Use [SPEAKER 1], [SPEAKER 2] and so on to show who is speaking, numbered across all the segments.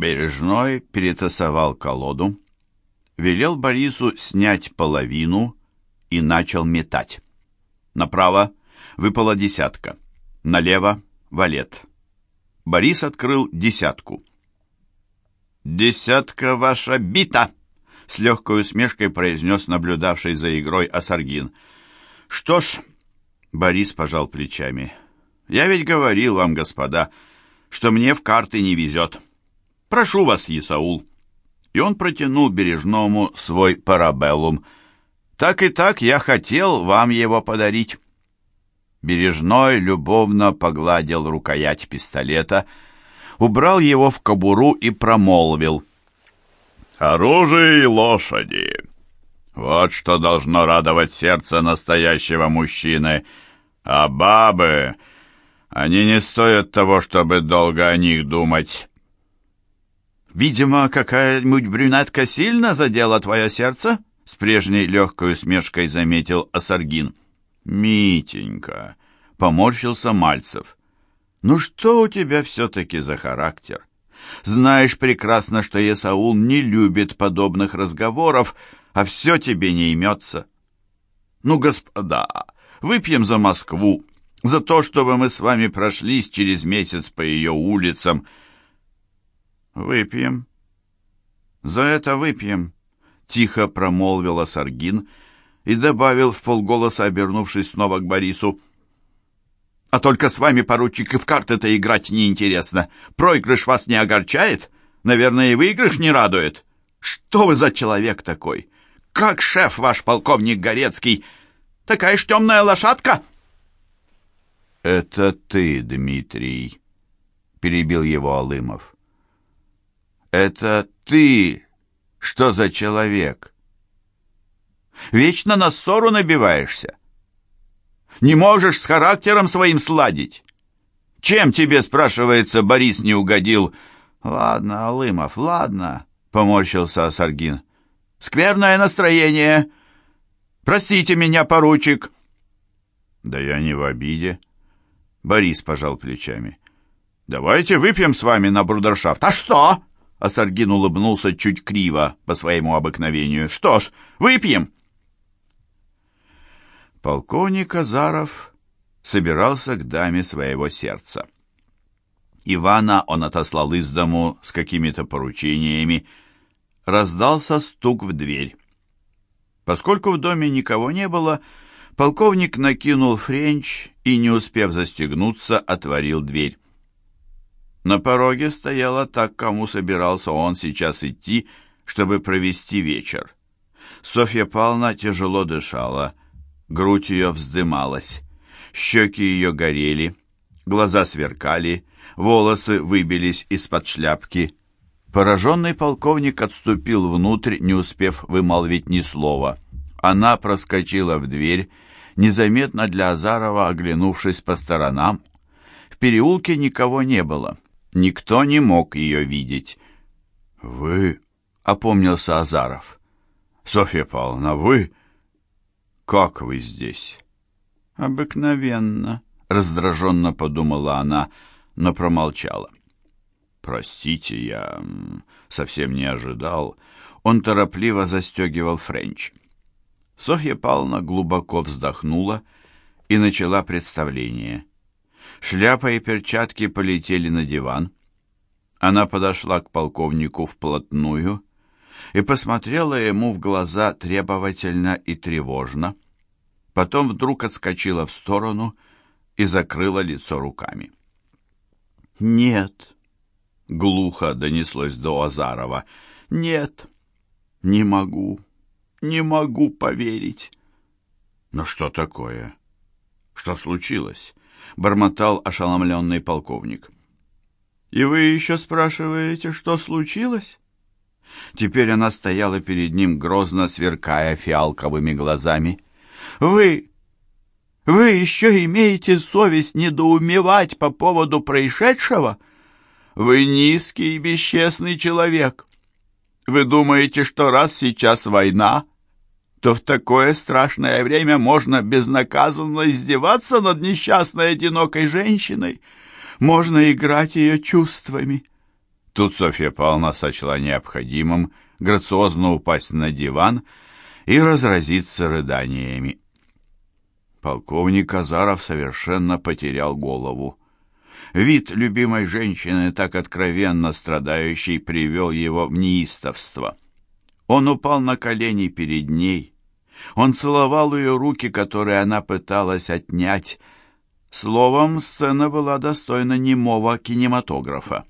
[SPEAKER 1] Бережной перетасовал колоду, велел Борису снять половину и начал метать. Направо выпала десятка, налево — валет. Борис открыл десятку. «Десятка ваша бита!» — с легкой усмешкой произнес наблюдавший за игрой Асаргин. «Что ж...» — Борис пожал плечами. «Я ведь говорил вам, господа, что мне в карты не везет. Прошу вас, Исаул». И он протянул Бережному свой парабеллум. «Так и так я хотел вам его подарить». Бережной любовно погладил рукоять пистолета — убрал его в кобуру и промолвил. «Оружие и лошади! Вот что должно радовать сердце настоящего мужчины. А бабы, они не стоят того, чтобы долго о них думать». «Видимо, какая-нибудь брюнетка сильно задела твое сердце?» С прежней легкой усмешкой заметил Асаргин. «Митенька!» — поморщился Мальцев. Ну что у тебя все-таки за характер? Знаешь прекрасно, что Есаул не любит подобных разговоров, а все тебе не имется. Ну, господа, выпьем за Москву, за то, чтобы мы с вами прошлись через месяц по ее улицам. Выпьем. За это выпьем, тихо промолвила Саргин и добавил в полголоса, обернувшись снова к Борису. А только с вами, поручик, и в карты-то играть неинтересно. Проигрыш вас не огорчает? Наверное, и выигрыш не радует. Что вы за человек такой? Как шеф ваш полковник Горецкий? Такая ж темная лошадка!» «Это ты, Дмитрий», — перебил его Алымов. «Это ты! Что за человек? Вечно на ссору набиваешься. Не можешь с характером своим сладить? Чем тебе, спрашивается, Борис не угодил? Ладно, Алымов, ладно, поморщился Асаргин. Скверное настроение. Простите меня, поручик. Да я не в обиде. Борис пожал плечами. Давайте выпьем с вами на брудершафт. А что? Асаргин улыбнулся чуть криво по своему обыкновению. Что ж, выпьем. Полковник Азаров собирался к даме своего сердца. Ивана он отослал из дому с какими-то поручениями. Раздался стук в дверь. Поскольку в доме никого не было, полковник накинул френч и, не успев застегнуться, отворил дверь. На пороге стояла так, кому собирался он сейчас идти, чтобы провести вечер. Софья Павловна тяжело дышала, грудь ее вздымалась, щеки ее горели, глаза сверкали, волосы выбились из-под шляпки. Пораженный полковник отступил внутрь, не успев вымолвить ни слова. Она проскочила в дверь, незаметно для Азарова оглянувшись по сторонам. В переулке никого не было. Никто не мог ее видеть. «Вы...» — опомнился Азаров. «Софья Павловна, вы...» «Как вы здесь?» «Обыкновенно», — раздраженно подумала она, но промолчала. «Простите, я совсем не ожидал». Он торопливо застегивал френч. Софья Павловна глубоко вздохнула и начала представление. Шляпа и перчатки полетели на диван. Она подошла к полковнику вплотную и посмотрела ему в глаза требовательно и тревожно. Потом вдруг отскочила в сторону и закрыла лицо руками. «Нет», — глухо донеслось до Азарова, — «нет, не могу, не могу поверить». «Но что такое? Что случилось?» — бормотал ошеломленный полковник. «И вы еще спрашиваете, что случилось?» Теперь она стояла перед ним, грозно сверкая фиалковыми глазами. «Вы... вы еще имеете совесть недоумевать по поводу происшедшего? Вы низкий и бесчестный человек. Вы думаете, что раз сейчас война, то в такое страшное время можно безнаказанно издеваться над несчастной одинокой женщиной, можно играть ее чувствами». Тут Софья Павловна сочла необходимым грациозно упасть на диван и разразиться рыданиями. Полковник Азаров совершенно потерял голову. Вид любимой женщины, так откровенно страдающей, привел его в неистовство. Он упал на колени перед ней. Он целовал ее руки, которые она пыталась отнять. Словом, сцена была достойна немого кинематографа.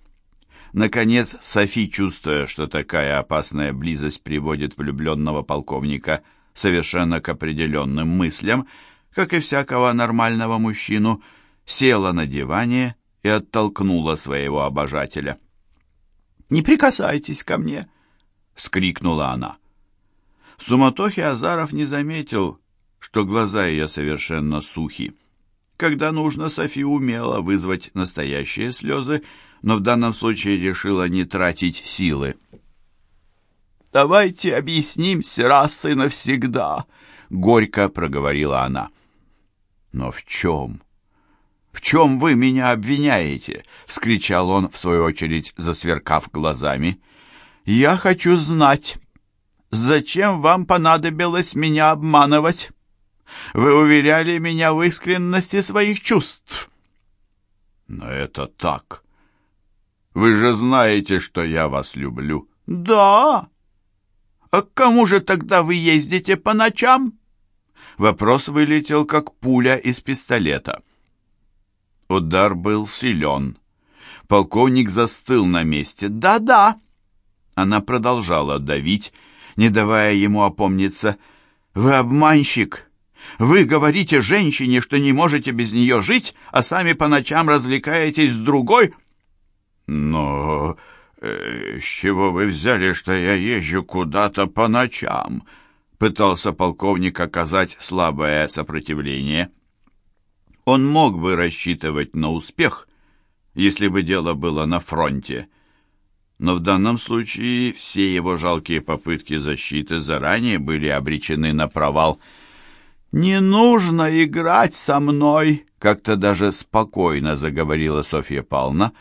[SPEAKER 1] Наконец, Софи, чувствуя, что такая опасная близость приводит влюбленного полковника совершенно к определенным мыслям, как и всякого нормального мужчину, села на диване и оттолкнула своего обожателя. «Не прикасайтесь ко мне!» — скрикнула она. В суматохе Азаров не заметил, что глаза ее совершенно сухи. Когда нужно, Софи умела вызвать настоящие слезы, но в данном случае решила не тратить силы. «Давайте объяснимся раз и навсегда», — горько проговорила она. «Но в чем? В чем вы меня обвиняете?» — вскричал он, в свою очередь, засверкав глазами. «Я хочу знать, зачем вам понадобилось меня обманывать? Вы уверяли меня в искренности своих чувств». «Но это так. Вы же знаете, что я вас люблю». «Да? А к кому же тогда вы ездите по ночам?» Вопрос вылетел, как пуля из пистолета. Удар был силен. Полковник застыл на месте. «Да-да!» Она продолжала давить, не давая ему опомниться. «Вы обманщик! Вы говорите женщине, что не можете без нее жить, а сами по ночам развлекаетесь с другой!» «Но э, с чего вы взяли, что я езжу куда-то по ночам?» пытался полковник оказать слабое сопротивление. Он мог бы рассчитывать на успех, если бы дело было на фронте, но в данном случае все его жалкие попытки защиты заранее были обречены на провал. «Не нужно играть со мной!» — как-то даже спокойно заговорила Софья Павловна,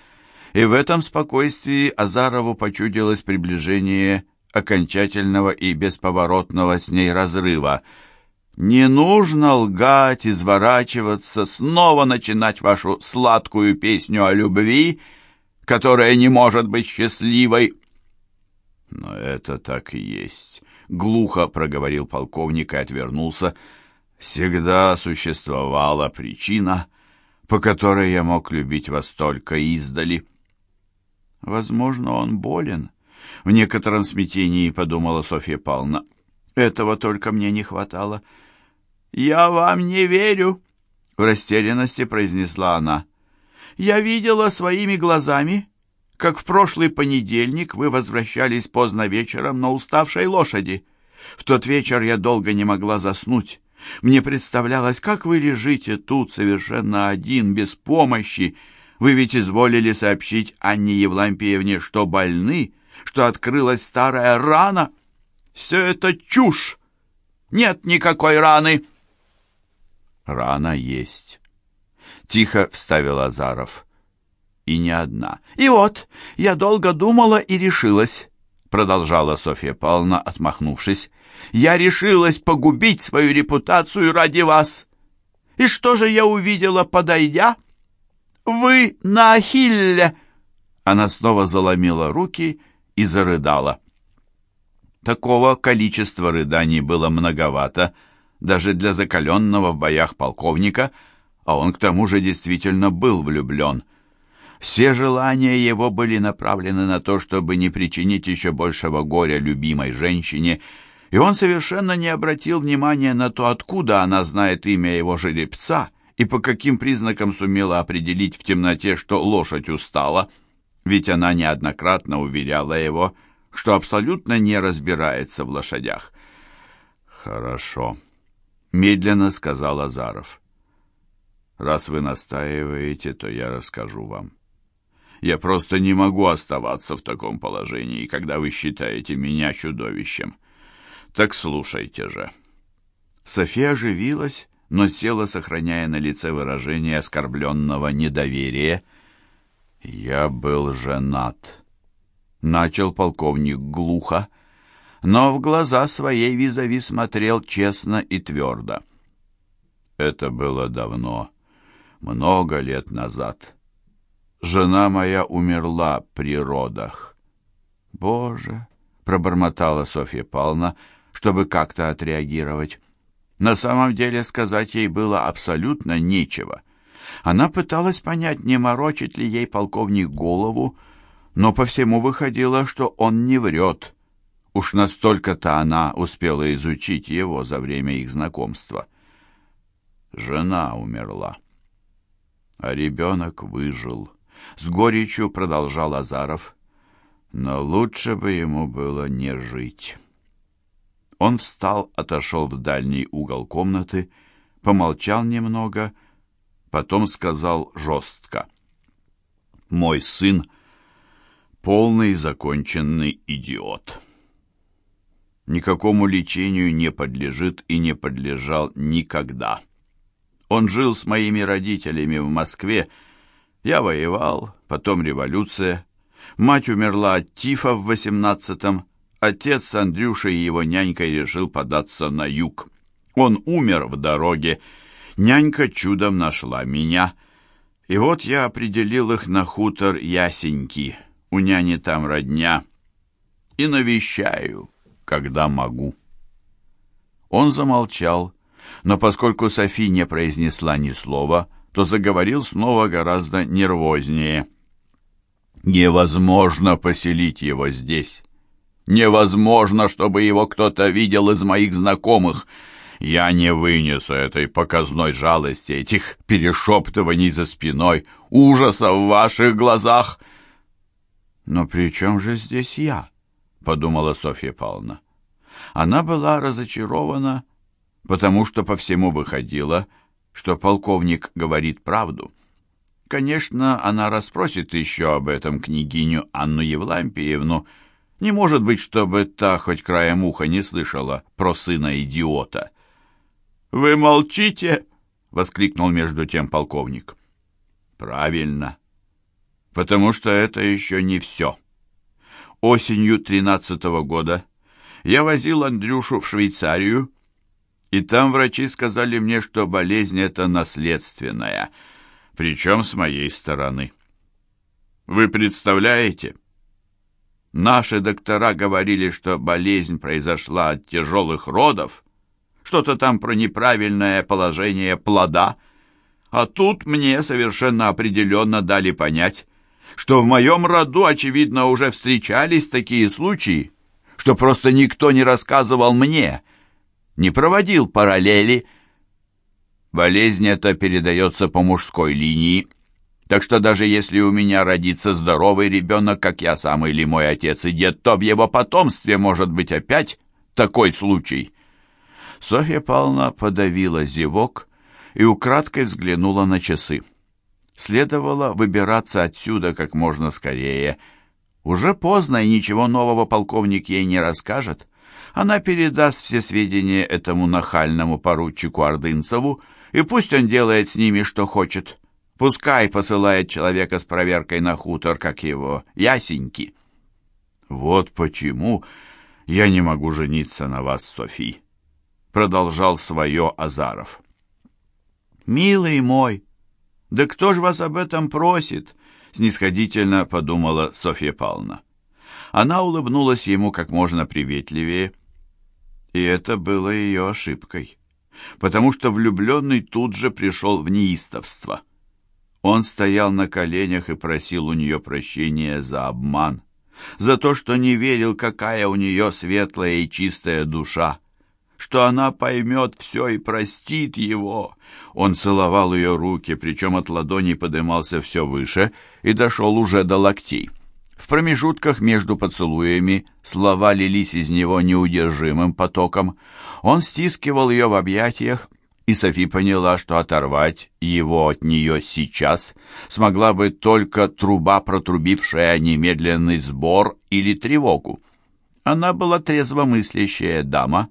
[SPEAKER 1] и в этом спокойствии Азарову почудилось приближение окончательного и бесповоротного с ней разрыва. Не нужно лгать, изворачиваться, снова начинать вашу сладкую песню о любви, которая не может быть счастливой. Но это так и есть. Глухо проговорил полковник и отвернулся. Всегда существовала причина, по которой я мог любить вас только издали. Возможно, он болен, в некотором смятении подумала Софья Павловна. Этого только мне не хватало. «Я вам не верю», — в растерянности произнесла она. «Я видела своими глазами, как в прошлый понедельник вы возвращались поздно вечером на уставшей лошади. В тот вечер я долго не могла заснуть. Мне представлялось, как вы лежите тут совершенно один, без помощи. Вы ведь изволили сообщить Анне Евлампиевне, что больны, что открылась старая рана. Все это чушь. Нет никакой раны. Рана есть. Тихо вставил Азаров. И не одна. И вот, я долго думала и решилась, продолжала Софья Павловна, отмахнувшись. Я решилась погубить свою репутацию ради вас. И что же я увидела, подойдя? Вы на Ахилле. Она снова заломила руки и зарыдала. Такого количества рыданий было многовато даже для закаленного в боях полковника, а он к тому же действительно был влюблен. Все желания его были направлены на то, чтобы не причинить еще большего горя любимой женщине, и он совершенно не обратил внимания на то, откуда она знает имя его жеребца и по каким признакам сумела определить в темноте, что лошадь устала ведь она неоднократно уверяла его, что абсолютно не разбирается в лошадях. «Хорошо», — медленно сказал Азаров. «Раз вы настаиваете, то я расскажу вам. Я просто не могу оставаться в таком положении, когда вы считаете меня чудовищем. Так слушайте же». София оживилась, но села, сохраняя на лице выражение оскорбленного недоверия — «Я был женат», Начал полковник глухо, но в глаза своей визави смотрел честно и твердо. Это было давно, много лет назад. Жена моя умерла при родах. Боже, пробормотала Софья Павловна, чтобы как-то отреагировать. На самом деле сказать ей было абсолютно нечего. Она пыталась понять, не морочит ли ей полковник голову, но по всему выходило, что он не врет. Уж настолько-то она успела изучить его за время их знакомства. Жена умерла, а ребенок выжил. С горечью продолжал Азаров. Но лучше бы ему было не жить. Он встал, отошел в дальний угол комнаты, помолчал немного, потом сказал жестко. «Мой сын — полный законченный идиот. Никакому лечению не подлежит и не подлежал никогда. Он жил с моими родителями в Москве, я воевал, потом революция. Мать умерла от тифа в восемнадцатом, Отец с Андрюшей и его нянькой решил податься на юг. Он умер в дороге. Нянька чудом нашла меня. И вот я определил их на хутор Ясеньки. У няни там родня. И навещаю, когда могу. Он замолчал, но поскольку Софи не произнесла ни слова, то заговорил снова гораздо нервознее. «Невозможно поселить его здесь. Невозможно, чтобы его кто-то видел из моих знакомых. Я не вынесу этой показной жалости, этих перешептываний за спиной, ужаса в ваших глазах. Но при чем же здесь я? Подумала Софья Павловна. Она была разочарована, потому что по всему выходило, что полковник говорит правду. Конечно, она расспросит еще об этом княгиню Анну Евлампиевну, не может быть, чтобы та хоть краем уха не слышала про сына идиота. «Вы молчите!» — воскликнул между тем полковник. «Правильно, потому что это еще не все. Осенью тринадцатого года я возил Андрюшу в Швейцарию, и там врачи сказали мне, что болезнь эта наследственная, причем с моей стороны. Вы представляете?» Наши доктора говорили, что болезнь произошла от тяжелых родов, что-то там про неправильное положение плода. А тут мне совершенно определенно дали понять, что в моем роду, очевидно, уже встречались такие случаи, что просто никто не рассказывал мне, не проводил параллели. Болезнь эта передается по мужской линии, так что даже если у меня родится здоровый ребенок, как я сам или мой отец и дед, то в его потомстве может быть опять такой случай. Софья Павловна подавила зевок и украдкой взглянула на часы. Следовало выбираться отсюда как можно скорее. Уже поздно, и ничего нового полковник ей не расскажет. Она передаст все сведения этому нахальному поручику Ордынцеву, и пусть он делает с ними, что хочет. Пускай посылает человека с проверкой на хутор, как его, ясеньки. Вот почему я не могу жениться на вас, Софи, продолжал свое Азаров. Милый мой, да кто ж вас об этом просит? снисходительно подумала Софья Павловна. Она улыбнулась ему как можно приветливее, и это было ее ошибкой, потому что влюбленный тут же пришел в неистовство. Он стоял на коленях и просил у нее прощения за обман, за то, что не верил, какая у нее светлая и чистая душа, что она поймет все и простит его. Он целовал ее руки, причем от ладоней подымался все выше и дошел уже до локтей. В промежутках между поцелуями слова лились из него неудержимым потоком. Он стискивал ее в объятиях, и Софи поняла, что оторвать его от нее сейчас смогла бы только труба, протрубившая немедленный сбор или тревогу. Она была трезвомыслящая дама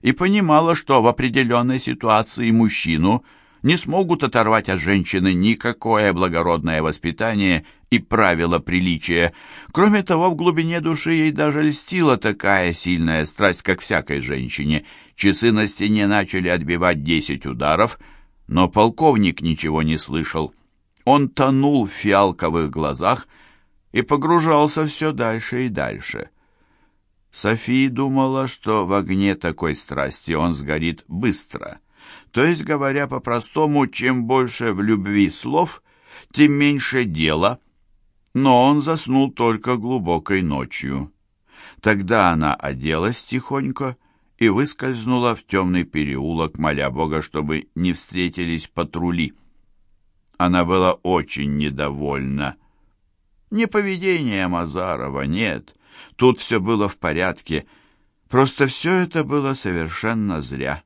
[SPEAKER 1] и понимала, что в определенной ситуации мужчину не смогут оторвать от женщины никакое благородное воспитание и правила приличия. Кроме того, в глубине души ей даже льстила такая сильная страсть, как всякой женщине. Часы на стене начали отбивать десять ударов, но полковник ничего не слышал. Он тонул в фиалковых глазах и погружался все дальше и дальше. София думала, что в огне такой страсти он сгорит быстро. То есть, говоря по-простому, чем больше в любви слов, тем меньше дела. Но он заснул только глубокой ночью. Тогда она оделась тихонько и выскользнула в темный переулок, моля Бога, чтобы не встретились патрули. Она была очень недовольна. Не поведение Мазарова, нет. Тут все было в порядке. Просто все это было совершенно зря.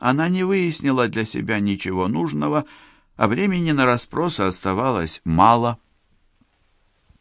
[SPEAKER 1] Она не выяснила для себя ничего нужного, а времени на расспросы оставалось мало —